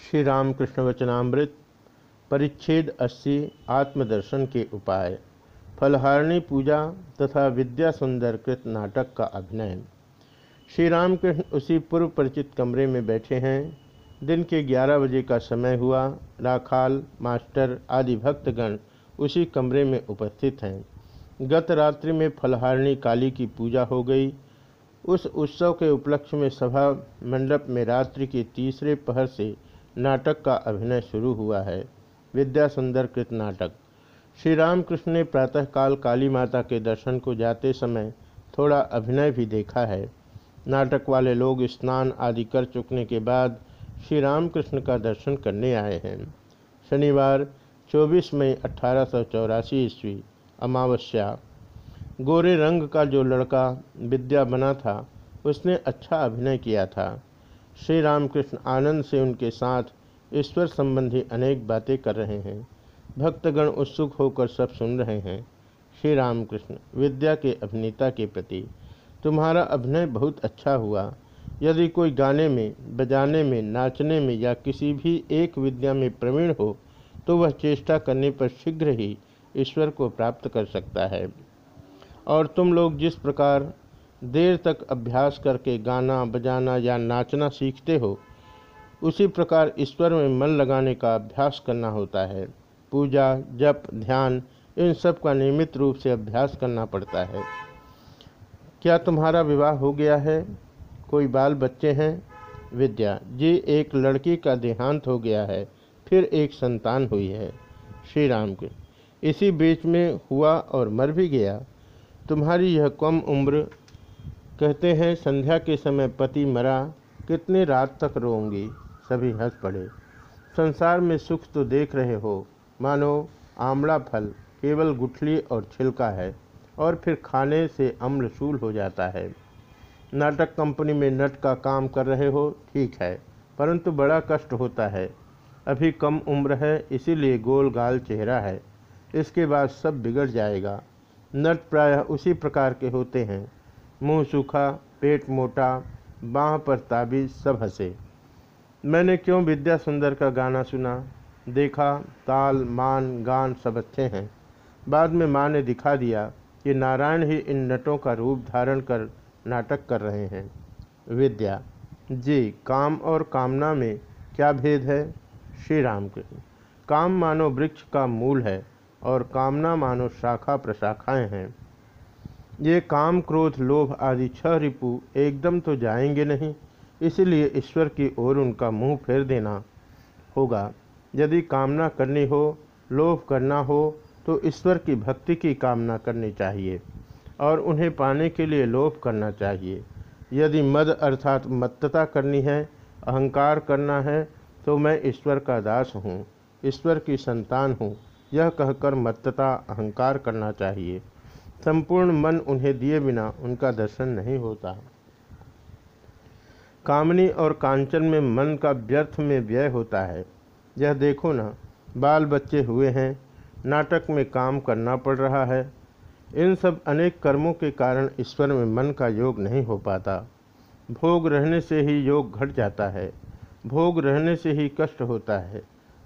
श्री रामकृष्ण वचनामृत परिच्छेद 80 आत्मदर्शन के उपाय, फलहारणी पूजा तथा विद्या सुंदर कृत नाटक का अभिनय श्री रामकृष्ण उसी पूर्व परिचित कमरे में बैठे हैं। दिन के 11 बजे का समय हुआ। राखाल, मास्टर, आदि भक्तगण उसी कमरे में उपस्थित हैं। गत रात्रि में फलहारणी काली की पूजा हो गई। उस उत्सव के उपलक्ष्य में सभा मंडप में रात्रि के तीसरे पहर से नाटक का अभिनय शुरू हुआ है। विद्या सुंदर कृत नाटक। श्री रामकृष्ण ने प्रातःकाल काली माता के दर्शन को जाते समय थोड़ा अभिनय भी देखा है। नाटक वाले लोग स्नान आदि कर चुकने के बाद श्री रामकृष्ण का दर्शन करने आए हैं। शनिवार 24 मई अठारह ईस्वी, अमावस्या। गोरे रंग का जो लड़का विद्या बना था, उसने अच्छा अभिनय किया था। श्री रामकृष्ण आनंद से उनके साथ ईश्वर संबंधी अनेक बातें कर रहे हैं। भक्तगण उत्सुक होकर सब सुन रहे हैं। श्री रामकृष्ण विद्या के अभिनेता के प्रति तुम्हारा अभिनय बहुत अच्छा हुआ। यदि कोई गाने में, बजाने में, नाचने में या किसी भी एक विद्या में प्रवीण हो तो वह चेष्टा करने पर शीघ्र ही ईश्वर को प्राप्त कर सकता है। और तुम लोग जिस प्रकार देर तक अभ्यास करके गाना, बजाना या नाचना सीखते हो, उसी प्रकार ईश्वर में मन लगाने का अभ्यास करना होता है। पूजा, जप, ध्यान, इन सब का नियमित रूप से अभ्यास करना पड़ता है। क्या तुम्हारा विवाह हो गया है? कोई बाल बच्चे हैं? विद्या, जी, एक लड़की का देहांत हो गया है, फिर एक संतान हुई है। श्री राम के, इसी बीच में हुआ और मर भी गया। तुम्हारी यह कम उम्र कहते हैं, संध्या के समय पति मरा, कितने रात तक रोऊँगी? सभी हंस पड़े। संसार में सुख तो देख रहे हो। मानो, आमला फल केवल गुठली और छिलका है, और फिर खाने से अम्लशूल हो जाता है। नाटक कंपनी में नट का काम कर रहे हो, ठीक है, परंतु बड़ा कष्ट होता है। अभी कम उम्र है, इसीलिए गोल गाल चेहरा है। इसके बाद सब बिगड़ जाएगा। नट प्रायः उसी प्रकार के होते हैं। मुँह सूखा, पेट मोटा, बाँह पर ताबीज, सब हंसे। मैंने क्यों विद्या सुंदर का गाना सुना? देखा, ताल, मान, गान सब अच्छे हैं। बाद में माँ ने दिखा दिया कि नारायण ही इन नटों का रूप धारण कर नाटक कर रहे हैं। विद्या, जी, काम और कामना में क्या भेद है? श्री राम के काम मानो वृक्ष का मूल है और कामना मानो शाखा प्रशाखाएँ हैं। ये काम, क्रोध, लोभ आदि छह रिपु एकदम तो जाएँगे नहीं। इसलिए ईश्वर की ओर उनका मुँह फेर देना होगा। यदि कामना करनी हो, लोभ करना हो तो ईश्वर की भक्ति की कामना करनी चाहिए और उन्हें पाने के लिए लोभ करना चाहिए। यदि मद अर्थात मत्तता करनी है, अहंकार करना है तो मैं ईश्वर का दास हूँ, ईश्वर की संतान हूँ। यह कहकर मत्तता, अहंकार करना चाहिए। संपूर्ण मन उन्हें दिए बिना उनका दर्शन नहीं होता। कामनी और कांचन में मन का व्यर्थ में व्यय होता है। यह देखो ना बाल बच्चे हुए हैं, नाटक में काम करना पड़ रहा है। इन सब अनेक कर्मों के कारण ईश्वर में मन का योग नहीं हो पाता। भोग रहने से ही योग घट जाता है। भोग रहने से ही कष्ट होता है।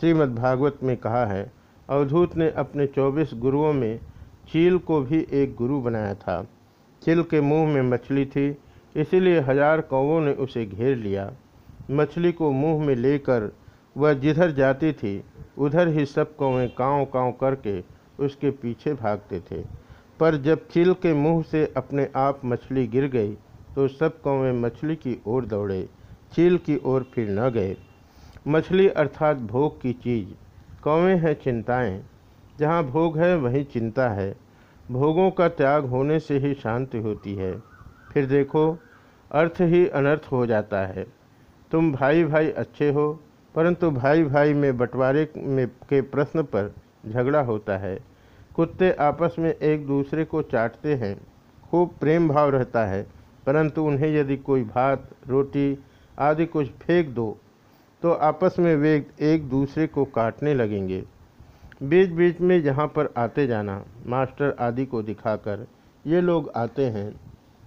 श्रीमद्भागवत में कहा है, अवधूत ने अपने चौबीस गुरुओं में चील को भी एक गुरु बनाया था। चील के मुँह में मछली थी, इसीलिए हज़ार कौवों ने उसे घेर लिया। मछली को मुँह में लेकर वह जिधर जाती थी, उधर ही सब कौवें काँव काँव करके उसके पीछे भागते थे। पर जब चील के मुँह से अपने आप मछली गिर गई तो सब कौवें मछली की ओर दौड़े चील की ओर फिर न गए। मछली अर्थात भोग की चीज़। कौवें हैं चिंताएँ जहाँ भोग है, वहीं चिंता है। भोगों का त्याग होने से ही शांति होती है। फिर देखो, अर्थ ही अनर्थ हो जाता है। तुम भाई भाई अच्छे हो, परंतु भाई भाई में बंटवारे में के प्रश्न पर झगड़ा होता है। कुत्ते आपस में एक दूसरे को चाटते हैं। खूब प्रेम भाव रहता है, परंतु उन्हें यदि कोई भात, रोटी आदि कुछ फेंक दो तो आपस में वे एक दूसरे को काटने लगेंगे। बीच बीच में यहाँ पर आते जाना, मास्टर आदि को दिखाकर ये लोग आते हैं।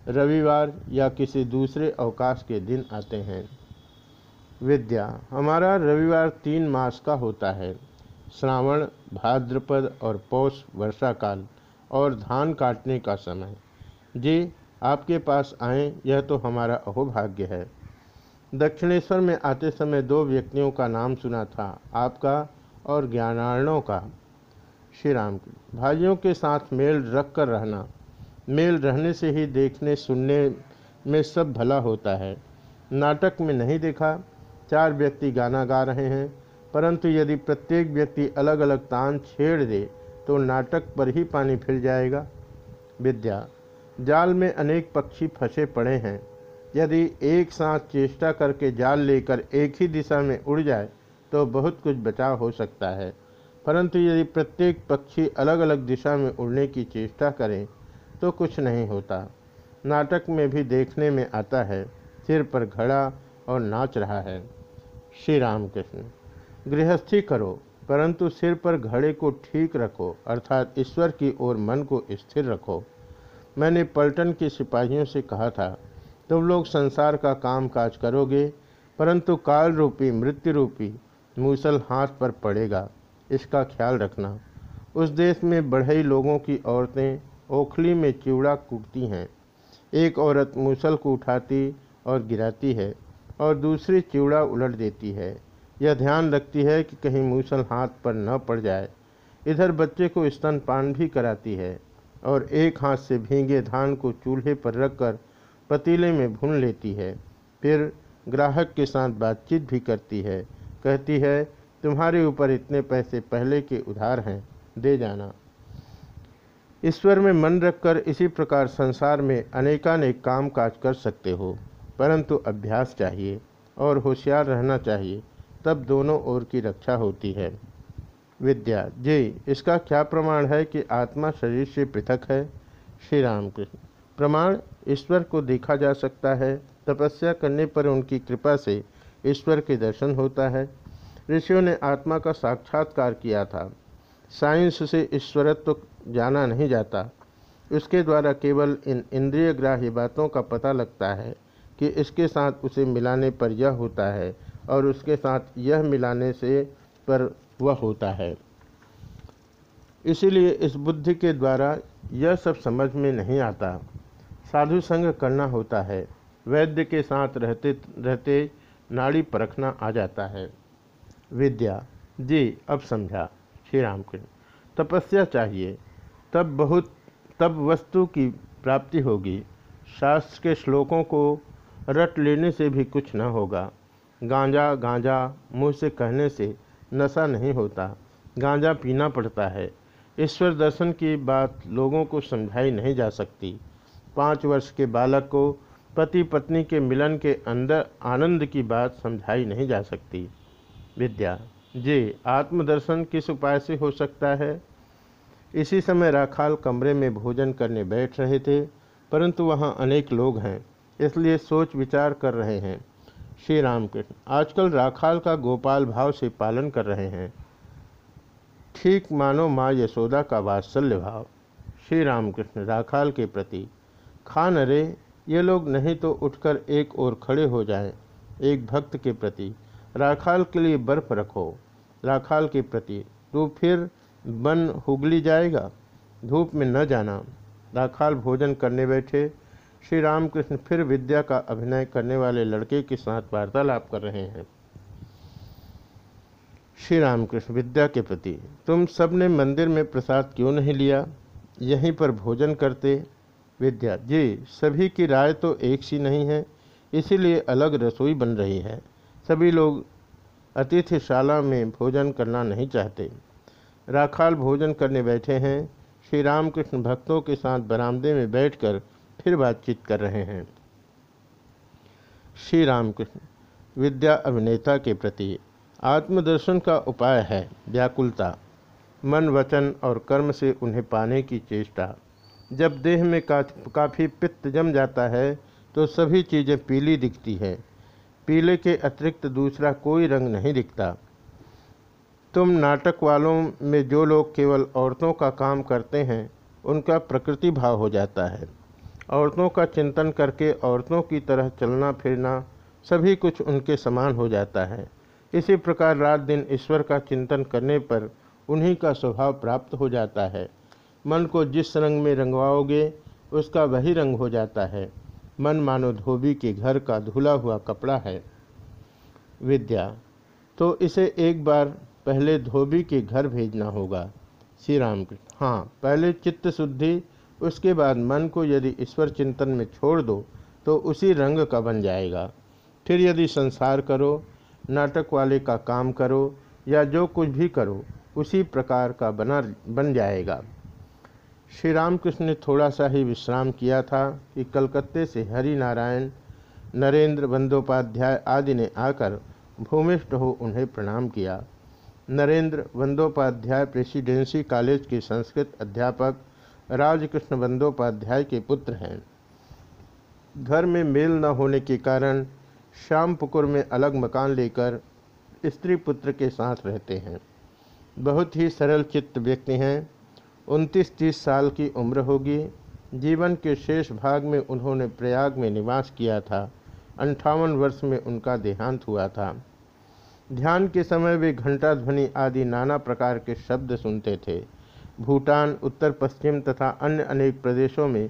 रविवार या किसी दूसरे अवकाश के दिन आते हैं। विद्या, हमारा रविवार तीन मास का होता है। श्रावण, भाद्रपद और पौष वर्षा काल और धान काटने का समय। जी, आपके पास आए, यह तो हमारा अहोभाग्य है। दक्षिणेश्वर में आते समय दो व्यक्तियों का नाम सुना था। आपका और ज्ञानार्णों का। श्री राम भाइयों के साथ मेल रख कर रहना। मेल रहने से ही देखने, सुनने में सब भला होता है। नाटक में नहीं देखा। चार व्यक्ति गाना गा रहे हैं। परंतु यदि प्रत्येक व्यक्ति अलग अलग तान छेड़ दे तो नाटक पर ही पानी फिर जाएगा। विद्या। जाल में अनेक पक्षी फंसे पड़े हैं। यदि एक साथ चेष्टा करके जाल लेकर एक ही दिशा में उड़ जाए तो बहुत कुछ बचाव हो सकता है। परंतु यदि प्रत्येक पक्षी अलग अलग दिशा में उड़ने की चेष्टा करें तो कुछ नहीं होता। नाटक में भी देखने में आता है, सिर पर घड़ा और नाच रहा है। श्री रामकृष्ण, गृहस्थी करो, परंतु सिर पर घड़े को ठीक रखो, अर्थात ईश्वर की ओर मन को स्थिर रखो। मैंने पलटन के सिपाहियों से कहा था, तुम लोग संसार का काम काज करोगे, परंतु काल रूपी मृत्यु रूपी मूसल हाथ पर पड़ेगा, इसका ख्याल रखना। उस देश में बढ़ई लोगों की औरतें ओखली में चिवड़ा कूटती हैं। एक औरत मूसल को उठाती और गिराती है और दूसरी चिवड़ा उलट देती है। यह ध्यान रखती है कि कहीं मूसल हाथ पर न पड़ जाए। इधर बच्चे को स्तनपान भी कराती है और एक हाथ से भींगे धान को चूल्हे पर रखकर पतीले में भून लेती है। फिर ग्राहक के साथ बातचीत भी करती है। कहती है, तुम्हारे ऊपर इतने पैसे पहले के उधार हैं, दे जाना। ईश्वर में मन रखकर इसी प्रकार संसार में अनेकानेक काम काज कर सकते हो, परंतु अभ्यास चाहिए और होशियार रहना चाहिए, तब दोनों ओर की रक्षा होती है। विद्या, जी, इसका क्या प्रमाण है कि आत्मा शरीर से पृथक है? श्री रामकृष्ण प्रमाण, ईश्वर को देखा जा सकता है, तपस्या करने पर उनकी कृपा से ईश्वर के दर्शन होता है। ऋषियों ने आत्मा का साक्षात्कार किया था। साइंस से ईश्वरत्व तो जाना नहीं जाता। उसके द्वारा केवल इन इंद्रिय ग्राह्य बातों का पता लगता है कि इसके साथ उसे मिलाने पर यह होता है और उसके साथ यह मिलाने से पर वह होता है। इसीलिए इस बुद्धि के द्वारा यह सब समझ में नहीं आता। साधु संग करना होता है। वैद्य के साथ रहते रहते नाड़ी परखना आ जाता है। विद्या, जी, अब समझा श्री राम कृष्ण तपस्या चाहिए, तब बहुत, तब वस्तु की प्राप्ति होगी। शास्त्र के श्लोकों को रट लेने से भी कुछ न होगा। गांजा गांजा, मुँह से कहने से नशा नहीं होता। गांजा पीना पड़ता है। ईश्वर दर्शन की बात लोगों को समझाई नहीं जा सकती। पाँच वर्ष के बालक को पति पत्नी के मिलन के अंदर आनंद की बात समझाई नहीं जा सकती। विद्या, जी, आत्मदर्शन किस उपाय से हो सकता है? इसी समय राखाल कमरे में भोजन करने बैठ रहे थे, परंतु वहाँ अनेक लोग हैं, इसलिए सोच विचार कर रहे हैं। श्री रामकृष्ण आजकल राखाल का गोपाल भाव से पालन कर रहे हैं। ठीक मानो माँ यशोदा का वात्सल्य भाव। श्री रामकृष्ण राखाल के प्रति, खान अरे ये लोग नहीं तो उठकर एक ओर खड़े हो जाएँ, एक भक्त के प्रति। राखाल के लिए बर्फ़ रखो, राखाल के प्रति। तो फिर बन हुगली जाएगा, धूप में न जाना। राखाल भोजन करने बैठे श्री रामकृष्ण फिर विद्या का अभिनय करने वाले लड़के के साथ वार्तालाप कर रहे हैं। श्री रामकृष्ण विद्या के प्रति, तुम सबने मंदिर में प्रसाद क्यों नहीं लिया? यहीं पर भोजन करते विद्या, जी, सभी की राय तो एक सी नहीं है, इसीलिए अलग रसोई बन रही है। सभी लोग अतिथिशाला में भोजन करना नहीं चाहते। राखाल भोजन करने बैठे हैं श्री रामकृष्ण भक्तों के साथ बरामदे में बैठकर फिर बातचीत कर रहे हैं। श्री रामकृष्ण विद्या अभिनेता के प्रति आत्मदर्शन का उपाय है, व्याकुलता, मन वचन और कर्म से उन्हें पाने की चेष्टा। जब देह में का, काफ़ी पित्त जम जाता है तो सभी चीज़ें पीली दिखती है। पीले के अतिरिक्त दूसरा कोई रंग नहीं दिखता। तुम नाटक वालों में जो लोग केवल औरतों का काम करते हैं उनका प्रकृति भाव हो जाता है। औरतों का चिंतन करके औरतों की तरह चलना फिरना सभी कुछ उनके समान हो जाता है। इसी प्रकार रात दिन ईश्वर का चिंतन करने पर उन्हीं का स्वभाव प्राप्त हो जाता है। मन को जिस रंग में रंगवाओगे, उसका वही रंग हो जाता है। मन मानो धोबी के घर का धुला हुआ कपड़ा है। विद्या तो इसे एक बार पहले धोबी के घर भेजना होगा। श्री राम हाँ पहले चित्त शुद्धि, उसके बाद मन को यदि ईश्वर चिंतन में छोड़ दो तो उसी रंग का बन जाएगा। फिर यदि संसार करो, नाटक वाले का काम करो, या जो कुछ भी करो, उसी प्रकार का बना, बन जाएगा। श्री रामकृष्ण ने थोड़ा सा ही विश्राम किया था कि कलकत्ते से हरि नारायण नरेंद्र बंदोपाध्याय आदि ने आकर भूमिष्ठ हो उन्हें प्रणाम किया। नरेंद्र बंदोपाध्याय प्रेसिडेंसी कॉलेज के संस्कृत अध्यापक, राजकृष्ण बंदोपाध्याय के पुत्र हैं। घर में मेल न होने के कारण श्याम पुकुर में अलग मकान लेकर स्त्री पुत्र के साथ रहते हैं। बहुत ही सरल चित्त व्यक्ति हैं। उनतीस तीस साल की उम्र होगी। जीवन के शेष भाग में उन्होंने प्रयाग में निवास किया था। अंठावन वर्ष में उनका देहांत हुआ था। ध्यान के समय वे घंटा ध्वनि आदि नाना प्रकार के शब्द सुनते थे। भूटान, उत्तर पश्चिम तथा अन्य अनेक प्रदेशों में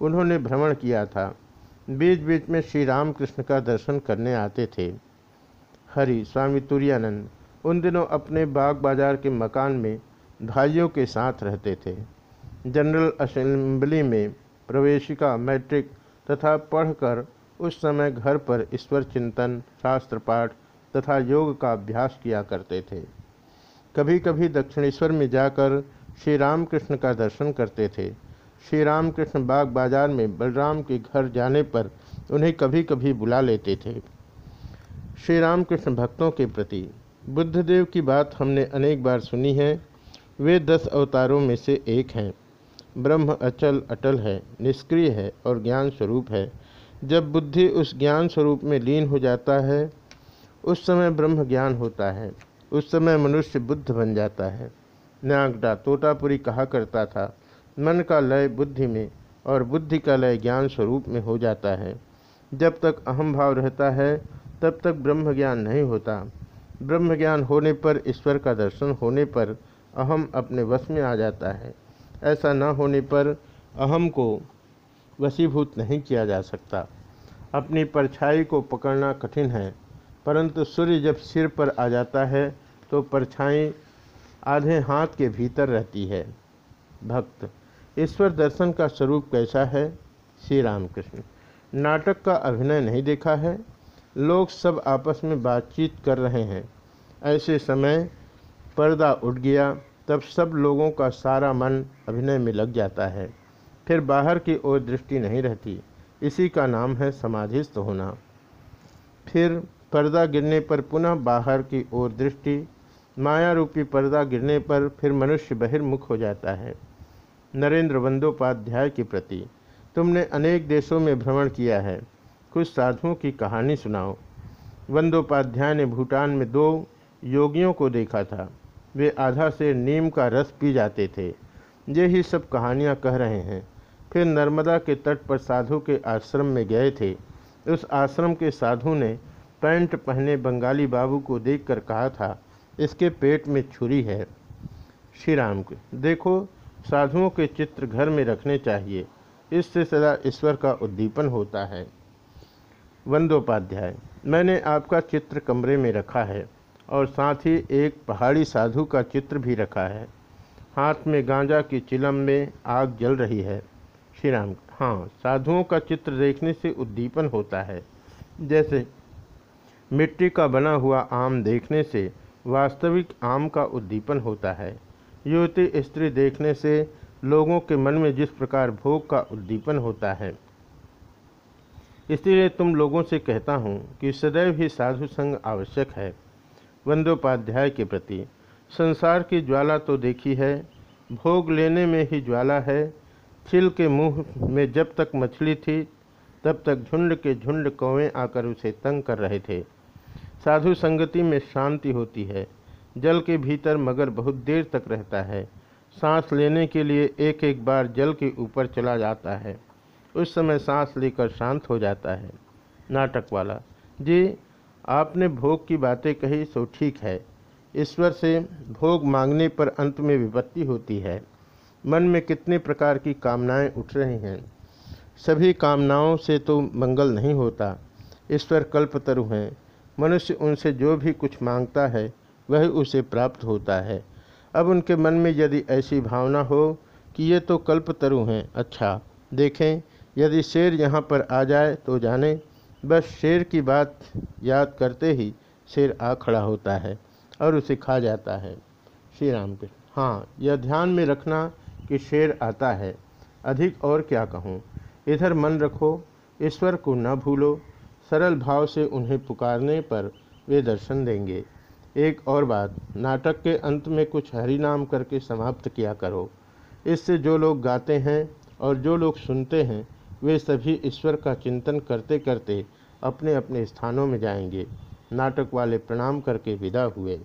उन्होंने भ्रमण किया था। बीच बीच में श्री रामकृष्ण का दर्शन करने आते थे। हरि, स्वामी तुरानंद, उन दिनों अपने बाग बाज़ार के मकान में भाइयों के साथ रहते थे। जनरल असेंबली में प्रवेशिका मैट्रिक तथा पढ़कर उस समय घर पर ईश्वर चिंतन, शास्त्र पाठ तथा योग का अभ्यास किया करते थे। कभी कभी दक्षिणेश्वर में जाकर श्री रामकृष्ण का दर्शन करते थे। श्री रामकृष्ण बाग बाज़ार में बलराम के घर जाने पर उन्हें कभी कभी बुला लेते थे। श्री रामकृष्ण भक्तों के प्रति, बुद्धदेव की बात हमने अनेक बार सुनी है वे दस अवतारों में से एक हैं। ब्रह्म अचल, अटल है, निष्क्रिय है और ज्ञान स्वरूप है। जब बुद्धि उस ज्ञान स्वरूप में लीन हो जाता है, उस समय ब्रह्म ज्ञान होता है। उस समय मनुष्य बुद्ध बन जाता है। न्यागडा तोतापुरी कहा करता था, मन का लय बुद्धि में और बुद्धि का लय ज्ञान स्वरूप में हो जाता है। जब तक अहम भाव रहता है, तब तक ब्रह्म ज्ञान नहीं होता। ब्रह्म ज्ञान होने पर, ईश्वर का दर्शन होने पर अहम अपने वश में आ जाता है। ऐसा न होने पर अहम को वशीभूत नहीं किया जा सकता। अपनी परछाई को पकड़ना कठिन है, परंतु सूर्य जब सिर पर आ जाता है तो परछाई आधे हाथ के भीतर रहती है। भक्त, ईश्वर दर्शन का स्वरूप कैसा है? श्री रामकृष्ण नाटक का अभिनय नहीं देखा है? लोग सब आपस में बातचीत कर रहे हैं। ऐसे समय पर्दा उठ गया, तब सब लोगों का सारा मन अभिनय में लग जाता है। फिर बाहर की ओर दृष्टि नहीं रहती। इसी का नाम है समाधिस्थ होना। फिर पर्दा गिरने पर पुनः बाहर की ओर दृष्टि। माया रूपी पर्दा गिरने पर फिर मनुष्य बहिर्मुख हो जाता है। नरेंद्र बंदोपाध्याय के प्रति, तुमने अनेक देशों में भ्रमण किया है। कुछ साधुओं की कहानी सुनाओ। बंदोपाध्याय ने भूटान में दो योगियों को देखा था। वे आधा से नीम का रस पी जाते थे। ये ही सब कहानियाँ कह रहे हैं। फिर नर्मदा के तट पर साधु के आश्रम में गए थे। उस आश्रम के साधु ने पैंट पहने बंगाली बाबू को देखकर कहा था, इसके पेट में छुरी है। श्री राम के, देखो, साधुओं के चित्र घर में रखने चाहिए। इससे सदा ईश्वर का उद्दीपन होता है। वंदोपाध्याय, मैंने आपका चित्र कमरे में रखा है। और साथ ही एक पहाड़ी साधु का चित्र भी रखा है। हाथ में गांजा की चिलम में आग जल रही है। श्री राम हाँ साधुओं का चित्र देखने से उद्दीपन होता है। जैसे मिट्टी का बना हुआ आम देखने से वास्तविक आम का उद्दीपन होता है। युवती स्त्री देखने से लोगों के मन में जिस प्रकार भोग का उद्दीपन होता है। इसलिए तुम लोगों से कहता हूँ कि सदैव ही साधु संग आवश्यक है। वंदोपाध्याय के प्रति। संसार की ज्वाला तो देखी है, भोग लेने में ही ज्वाला है। छिल के मुँह में जब तक मछली थी, तब तक झुंड के झुंड कौवें आकर उसे तंग कर रहे थे। साधु संगति में शांति होती है, जल के भीतर मगर बहुत देर तक रहता है। सांस लेने के लिए एक एक बार जल के ऊपर चला जाता है। उस समय सांस लेकर शांत हो जाता है। नाटक वाला जी आपने भोग की बातें कही सो ठीक है। ईश्वर से भोग मांगने पर अंत में विपत्ति होती है। मन में कितने प्रकार की कामनाएँ उठ रही हैं। सभी कामनाओं से तो मंगल नहीं होता। ईश्वर कल्पतरु हैं। मनुष्य उनसे जो भी कुछ माँगता है, वह उसे प्राप्त होता है। अब उनके मन में यदि ऐसी भावना हो कि ये तो कल्पतरु हैं अच्छा देखें, यदि शेर यहाँ पर आ जाए तो जाने। बस शेर की बात याद करते ही शेर आ खड़ा होता है और उसे खा जाता है। श्री राम के हाँ यह ध्यान में रखना कि शेर आता है। अधिक और क्या कहूँ? इधर मन रखो, ईश्वर को न भूलो, सरल भाव से उन्हें पुकारने पर वे दर्शन देंगे। एक और बात, नाटक के अंत में कुछ हरि नाम करके समाप्त किया करो। इससे जो लोग गाते हैं और जो लोग सुनते हैं वे सभी ईश्वर का चिंतन करते करते अपने अपने स्थानों में जाएँगे। नाटक वाले प्रणाम करके विदा हुए।